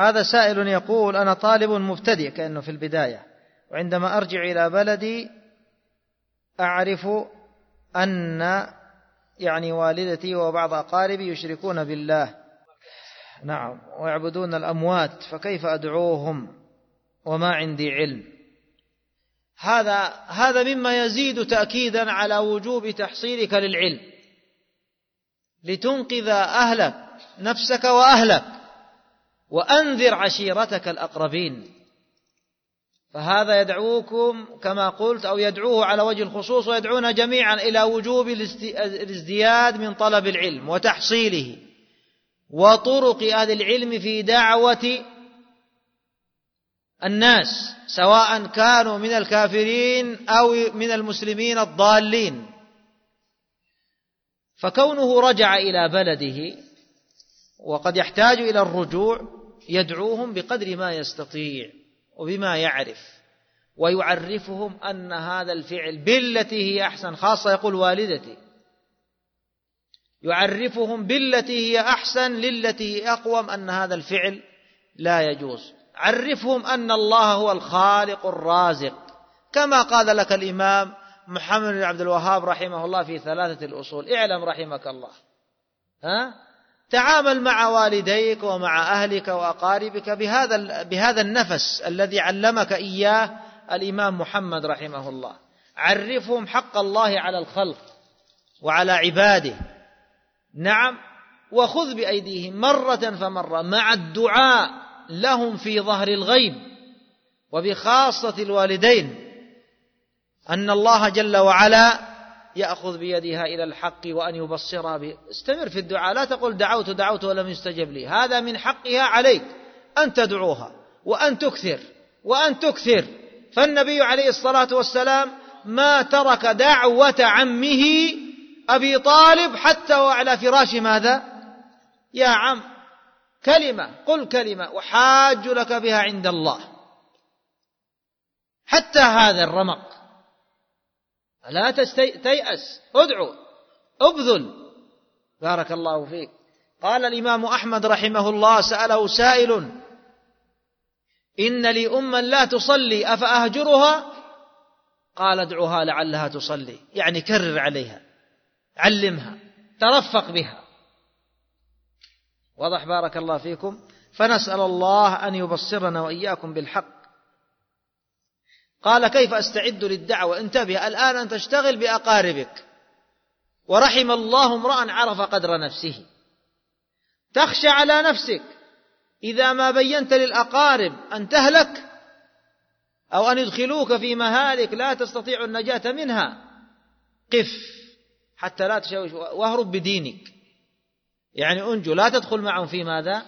هذا سائل يقول أنا طالب مبتدئ كأنه في البداية وعندما أرجع إلى بلدي أعرف أن يعني والدتي وبعض أقاربي يشركون بالله. نعم ويعبدون الأموات فكيف أدعوهم؟ وما عندي علم. هذا هذا مما يزيد تأكيدا على وجوب تحصيلك للعلم. لتنقذ أهلك نفسك وأهلك. وأنذر عشيرتك الأقربين. فهذا يدعوكم كما قلت أو يدعوه على وجه الخصوص ويدعونا جميعا إلى وجوب الازدياد من طلب العلم وتحصيله وطرق أهل العلم في دعوة الناس سواء كانوا من الكافرين أو من المسلمين الضالين. فكونه رجع إلى بلده وقد يحتاج إلى الرجوع يدعوهم بقدر ما يستطيع وبما يعرف ويعرفهم أن هذا الفعل بالتي هي أحسن خاصة يقول والدتي يعرفهم بالتي هي أحسن للتي هي أقوم أن هذا الفعل لا يجوز. عرفهم أن الله هو الخالق الرازق. كما قال لك الإمام محمد بن عبد الوهاب رحمه الله في ثلاثة الأصول. اعلم رحمك الله. ها؟ تعامل مع والديك ومع أهلك وأقاربك بهذا بهذا النفس الذي علمك إياه الإمام محمد رحمه الله. عرفهم حق الله على الخلق وعلى عباده. نعم وخذ بأيديهم مرة فمرة مع الدعاء لهم في ظهر الغيب. وبخاصة الوالدين أن الله جل وعلا يأخذ بيدها إلى الحق وأن يبصرها به. استمر في الدعاء لا تقول دعوت دعوت ولم يستجب لي. هذا من حقها عليك. أن تدعوها وأن تكثر وأن تكثر. فالنبي عليه الصلاة والسلام ما ترك دعوة عمه أبي طالب حتى وعلى فراش ماذا؟ يا عم كلمة قل كلمة أحاج لك بها عند الله. حتى هذا الرمق. لا تيأس. ادعو. أبذل. بارك الله فيك. قال الإمام أحمد رحمه الله سأله سائل إن لي أما لا تصلي أفأهجرها؟ قال ادعها لعلها تصلي. يعني كرر عليها. علمها. ترفق بها. واضح بارك الله فيكم. فنسأل الله أن يبصرنا وإياكم بالحق. قال كيف أستعد للدعوة؟ انتبه الآن أن تشتغل بأقاربك. ورحم الله امرأ عرف قدر نفسه. تخشى على نفسك. إذا ما بينت للأقارب أن تهلك أو أن يدخلوك في مهالك لا تستطيع النجاة منها. قف. حتى لا تشوش واهرب بدينك. يعني أنجو. لا تدخل معهم في ماذا؟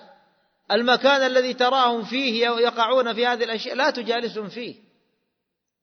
المكان الذي تراهم فيه يقعون في هذه الأشياء. لا تجالسهم فيه.